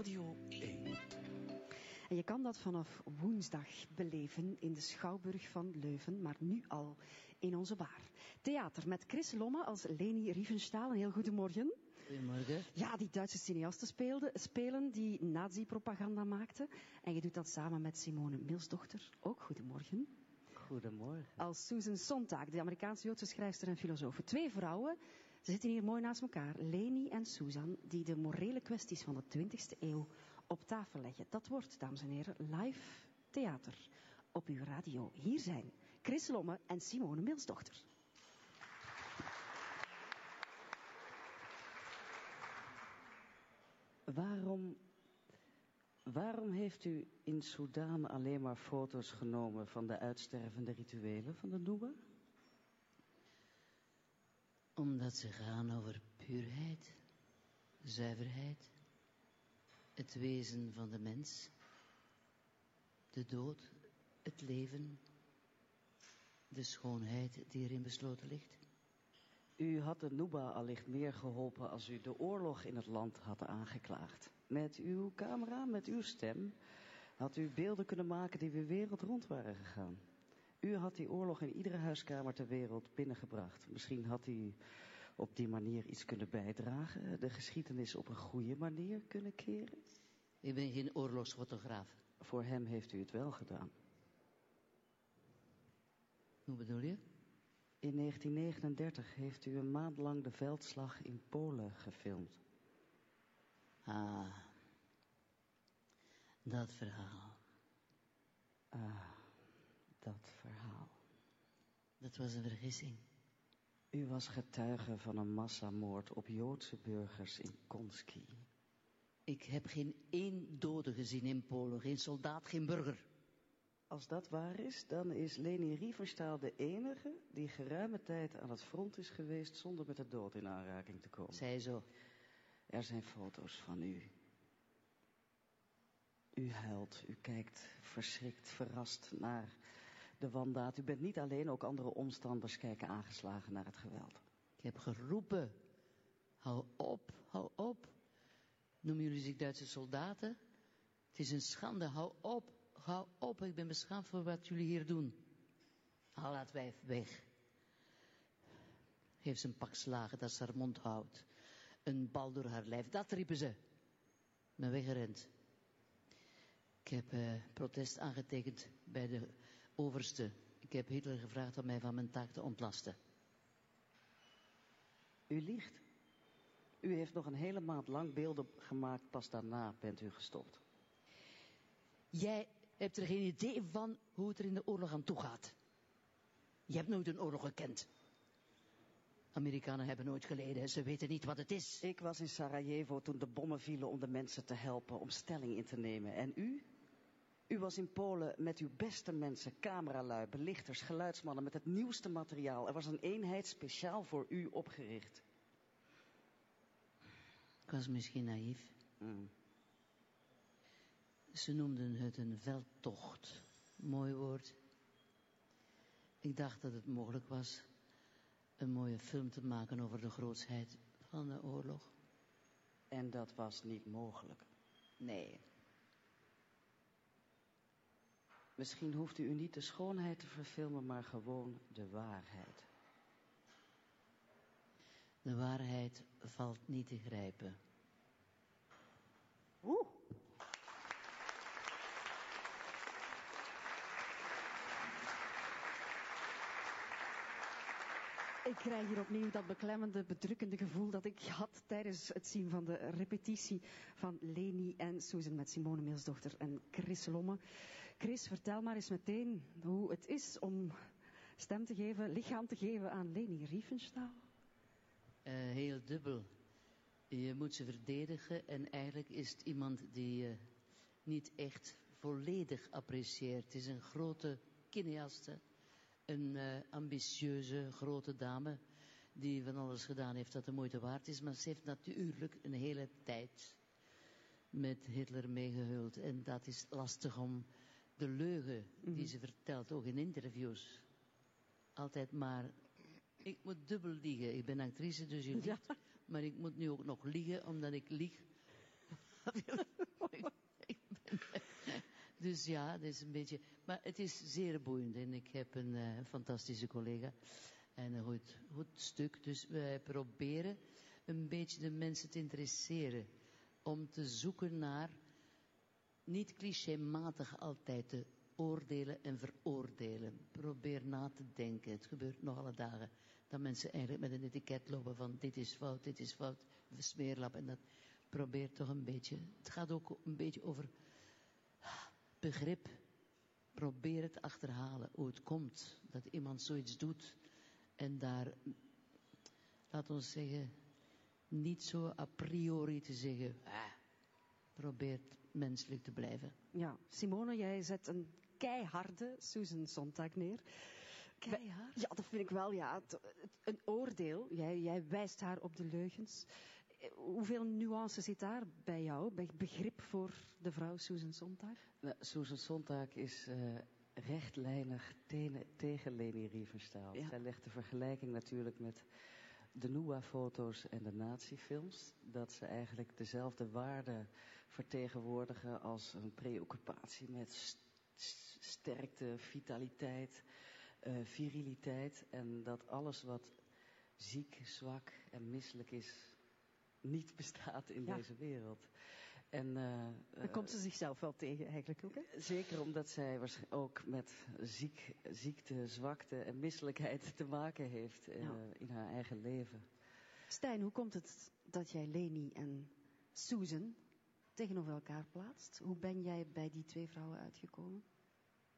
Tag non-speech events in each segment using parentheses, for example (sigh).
Radio 1. En je kan dat vanaf woensdag beleven in de Schouwburg van Leuven, maar nu al in onze bar. Theater met Chris Lomme als Leni Riefenstahl. Een heel goedemorgen. Goedemorgen. Ja, die Duitse cineasten speelden, spelen die nazi-propaganda maakten. En je doet dat samen met Simone Milsdochter. Ook goedemorgen. Goedemorgen. Als Susan Sontag, de Amerikaanse Joodse schrijfster en filosoof. Twee vrouwen, ze zitten hier mooi naast elkaar. Leni en Susan, die de morele kwesties van de 20e eeuw op tafel leggen. Dat wordt, dames en heren, live theater op uw radio. Hier zijn Chris Lomme en Simone Milsdochter. Waarom, waarom heeft u in Soudaan alleen maar foto's genomen van de uitstervende rituelen van de Noeba? Omdat ze gaan over puurheid, zuiverheid, het wezen van de mens, de dood, het leven, de schoonheid die erin besloten ligt. U had de Nuba allicht meer geholpen als u de oorlog in het land had aangeklaagd. Met uw camera, met uw stem, had u beelden kunnen maken die weer wereld rond waren gegaan. U had die oorlog in iedere huiskamer ter wereld binnengebracht. Misschien had u op die manier iets kunnen bijdragen, de geschiedenis op een goede manier kunnen keren. Ik ben geen oorlogsfotograaf. Voor hem heeft u het wel gedaan. Hoe bedoel je? In 1939 heeft u een maand lang de veldslag in Polen gefilmd. Ah, dat verhaal. Ah, dat verhaal. Dat was een vergissing. U was getuige van een massamoord op Joodse burgers in Konski. Ik heb geen één dode gezien in Polen. Geen soldaat, geen burger. Als dat waar is, dan is Leni Riefenstahl de enige die geruime tijd aan het front is geweest zonder met de dood in aanraking te komen. Zij zo. Er zijn foto's van u. U huilt, u kijkt verschrikt, verrast naar de wandaad. U bent niet alleen, ook andere omstanders kijken aangeslagen naar het geweld. Ik heb geroepen. Hou op, hou op. Noemen jullie zich Duitse soldaten? Het is een schande, hou op, hou op. Ik ben beschaamd voor wat jullie hier doen. Haal dat wijf weg. Heeft ze een pak slagen dat ze haar mond houdt. Een bal door haar lijf, dat riepen ze. Ben weggerend. Ik heb eh, protest aangetekend bij de overste. Ik heb Hitler gevraagd om mij van mijn taak te ontlasten. U liegt. U heeft nog een hele maand lang beelden gemaakt, pas daarna bent u gestopt. Jij hebt er geen idee van hoe het er in de oorlog aan toe gaat. Je hebt nooit een oorlog gekend. Amerikanen hebben nooit geleden, ze weten niet wat het is. Ik was in Sarajevo toen de bommen vielen om de mensen te helpen, om stelling in te nemen. En u? U was in Polen met uw beste mensen, cameralui, belichters, geluidsmannen, met het nieuwste materiaal. Er was een eenheid speciaal voor u opgericht. Ik was misschien naïef. Mm. Ze noemden het een veldtocht. Mooi woord. Ik dacht dat het mogelijk was een mooie film te maken over de grootsheid van de oorlog. En dat was niet mogelijk. Nee. Misschien hoeft u niet de schoonheid te verfilmen, maar gewoon de waarheid. De waarheid valt niet te grijpen. Oeh. Ik krijg hier opnieuw dat beklemmende, bedrukkende gevoel dat ik had tijdens het zien van de repetitie van Leni en Susan met Simone Milsdochter en Chris Lomme. Chris, vertel maar eens meteen hoe het is om stem te geven, lichaam te geven aan Leni Riefenstahl. Uh, heel dubbel. Je moet ze verdedigen en eigenlijk is het iemand die je niet echt volledig apprecieert. Het is een grote cineaste, een uh, ambitieuze grote dame die van alles gedaan heeft dat de moeite waard is. Maar ze heeft natuurlijk een hele tijd met Hitler meegehuld. En dat is lastig om de leugen die Mhm. ze vertelt, ook in interviews, altijd maar... Ik moet dubbel liegen. Ik ben actrice, dus je liegt. Maar ik moet nu ook nog liegen, omdat ik lieg (laughs) dus ja, het is een beetje... Maar het is zeer boeiend en ik heb een uh, fantastische collega. En een goed, goed stuk. Dus wij proberen een beetje de mensen te interesseren. Om te zoeken naar, niet clichématig altijd te oordelen en veroordelen. Probeer na te denken. Het gebeurt nog alle dagen. Dat mensen eigenlijk met een etiket lopen van dit is fout, dit is fout, smeerlap. En dat probeert toch een beetje. Het gaat ook een beetje over begrip. Probeer het achterhalen hoe het komt dat iemand zoiets doet. En daar, laat ons zeggen, niet zo a priori te zeggen, ah, probeer menselijk te blijven. Ja, Simone, jij zet een keiharde Susan Sontag neer. Keihard? Ja, dat vind ik wel, ja. een oordeel. Jij, jij wijst haar op de leugens. Hoeveel nuance zit daar bij jou, bij begrip voor de vrouw Susan Sontag? Nou, Susan Sontag is uh, rechtlijnig tegen Leni Riefenstahl. Ja. Zij legt de vergelijking natuurlijk met de NUA-foto's en de nazi-films. Dat ze eigenlijk dezelfde waarden vertegenwoordigen als een preoccupatie met sterkte, vitaliteit, uh, viriliteit. En dat alles wat ziek, zwak en misselijk is, niet bestaat in deze wereld. En, uh, Dan komt ze zichzelf wel tegen eigenlijk ook, hè? Zeker omdat zij ook met ziek, ziekte, zwakte en misselijkheid te maken heeft uh, in haar eigen leven. Stijn, hoe komt het dat jij Leni en Susan tegenover elkaar plaatst? Hoe ben jij bij die twee vrouwen uitgekomen?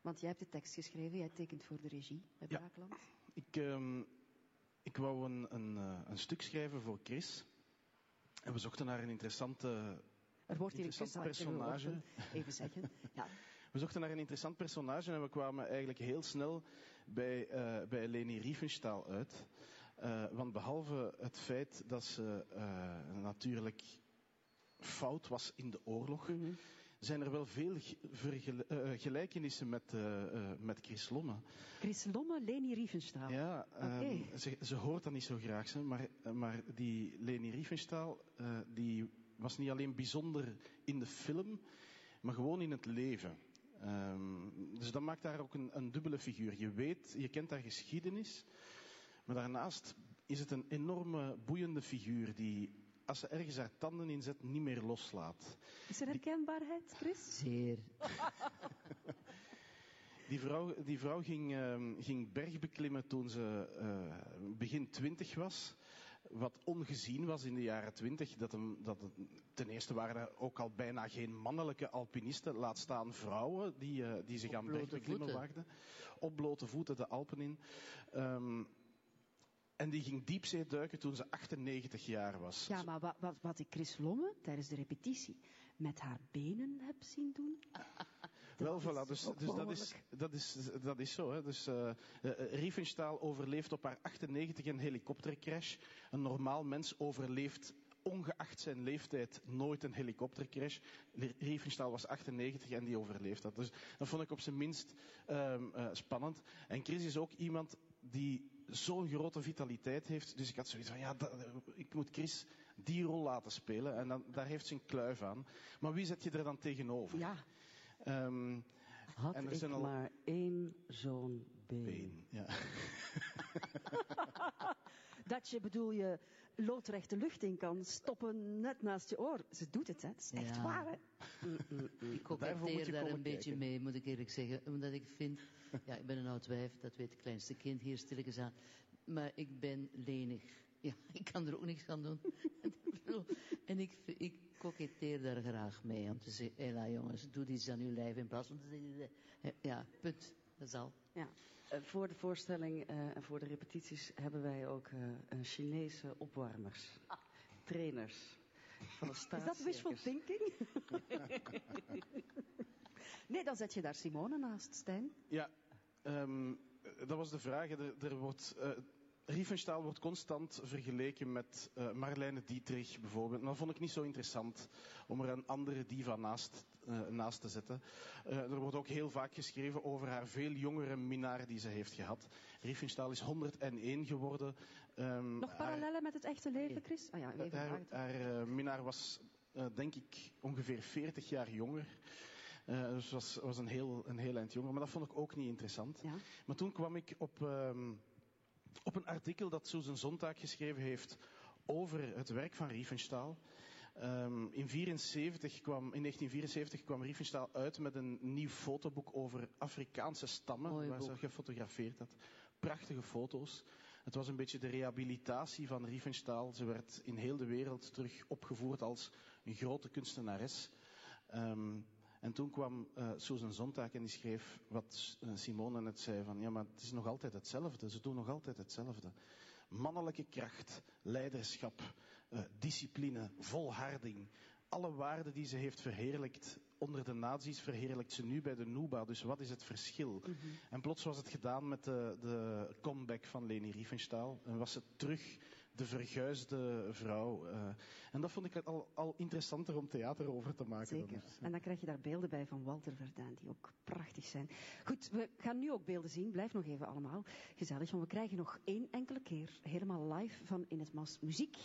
Want jij hebt de tekst geschreven, jij tekent voor de regie bij Braakland. Ja, ik, um, ik wou een, een, een stuk schrijven voor Chris. En we zochten naar een interessante er wordt hier een personage. Even zeggen. Ja. (laughs) We zochten naar een interessant personage en we kwamen eigenlijk heel snel bij, uh, bij Leni Riefenstahl uit. Uh, want behalve het feit dat ze uh, natuurlijk fout was in de oorlog, mm -hmm. zijn er wel veel gelijkenissen met, met Chris Lomme. Chris Lomme, Leni Riefenstahl. Ja, okay. um, ze, ze, hoort dat niet zo graag, maar, maar die Leni Riefenstahl, die was niet alleen bijzonder in de film, maar gewoon in het leven. Um, dus dat maakt haar ook een, een, dubbele figuur. Je weet, je kent haar geschiedenis, maar daarnaast is het een enorme boeiende figuur die, als ze ergens haar tanden inzet, niet meer loslaat. Is er herkenbaarheid, Chris? Zeer. (laughs) Die vrouw, die vrouw ging, uh, ging bergbeklimmen toen ze uh, begin twintig was wat ongezien was in de jaren twintig. Dat, dat ten eerste waren er ook al bijna geen mannelijke alpinisten, laat staan vrouwen die, uh, die zich Op aan bergbeklimmen waagden. Op blote voeten de Alpen in. Um, en die ging diepzee duiken toen ze 98 jaar was. Ja, maar wat, wat, wat ik Chris Lomme tijdens de repetitie met haar benen heb zien doen. Wel, voilà, dus, dus dat, is, dat, is, dat is zo. Hè. Dus, uh, uh, Riefenstahl overleeft op haar 98 een helikoptercrash. Een normaal mens overleeft ongeacht zijn leeftijd nooit een helikoptercrash. Riefenstahl was 98 en die overleeft dat. Dus dat vond ik op zijn minst um, uh, spannend. En Chris is ook iemand die zo'n grote vitaliteit heeft. Dus ik had zoiets van, ja, dat, ik moet Chris die rol laten spelen. En dan, daar heeft ze een kluif aan. Maar wie zet je er dan tegenover? Ja. Um, Had en er ik al... maar één zo'n been. been ja. (laughs) dat je, bedoel je, loodrecht de lucht in kan stoppen net naast je oor. Ze doet het, hè. Het is echt ja. waar, hè. Mm, mm, mm. (laughs) Ik koketteer daar een beetje mee, moet ik eerlijk zeggen. Omdat ik vind, ja, ik ben een oud wijf, dat weet het kleinste kind hier stilletjes aan. Maar ik ben lenig. Ja, (laughs) ik kan er ook niks aan doen. (laughs) en ik, ik koketteer daar graag mee. Om te zeggen, hela jongens, doe iets aan uw lijf in plaats van eh, ja, punt, dat. Ja. Uh, voor de voorstelling uh, en voor de repetities hebben wij ook uh, een Chinese opwarmers. Ah. Trainers. Van de (laughs) Is dat wishful thinking? (laughs) nee, dan zet je daar Simone naast, Stijn. Ja, um, dat was de vraag. Er, er wordt Riefenstahl wordt constant vergeleken met uh, Marlene Dietrich bijvoorbeeld. En dat vond ik niet zo interessant om er een andere diva naast, naast te zetten. Uh, er wordt ook heel vaak geschreven over haar veel jongere minnaar die ze heeft gehad. Riefenstahl is 101 geworden. Um, Nog parallellen haar, met het echte leven, Chris? Oh ja, even haar, haar minnaar was eh, denk ik, ongeveer 40 jaar jonger. Uh, dus was, was een, heel, een heel eind jonger. Maar dat vond ik ook niet interessant. Ja. Maar toen kwam ik op, um, op een artikel dat Susan Sontag geschreven heeft over het werk van Riefenstahl. Um, in, 74 kwam, in 1974 kwam Riefenstahl uit met een nieuw fotoboek over Afrikaanse stammen, waar boek. ze gefotografeerd had. Prachtige foto's. Het was een beetje de rehabilitatie van Riefenstahl. Ze werd in heel de wereld terug opgevoerd als een grote kunstenares. Um, en toen kwam uh, Susan Sontag en die schreef wat uh, Simone net zei van ja, maar het is nog altijd hetzelfde. Ze doen nog altijd hetzelfde. Mannelijke kracht, leiderschap, uh, discipline, volharding. Alle waarden die ze heeft verheerlijkt onder de nazi's, verheerlijkt ze nu bij de Nuba. Dus wat is het verschil? Mhm. En plots was het gedaan met de, de comeback van Leni Riefenstahl. En was ze terug de verguisde vrouw. Uh, en dat vond ik al, al interessanter om theater over te maken. Zeker. Dan dus. En dan krijg je daar beelden bij van Walter Verdun, die ook prachtig zijn. Goed, we gaan nu ook beelden zien. Blijf nog even allemaal gezellig, want we krijgen nog één enkele keer helemaal live van In het Mas muziek.